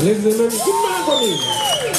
Elizabeth, good man for me.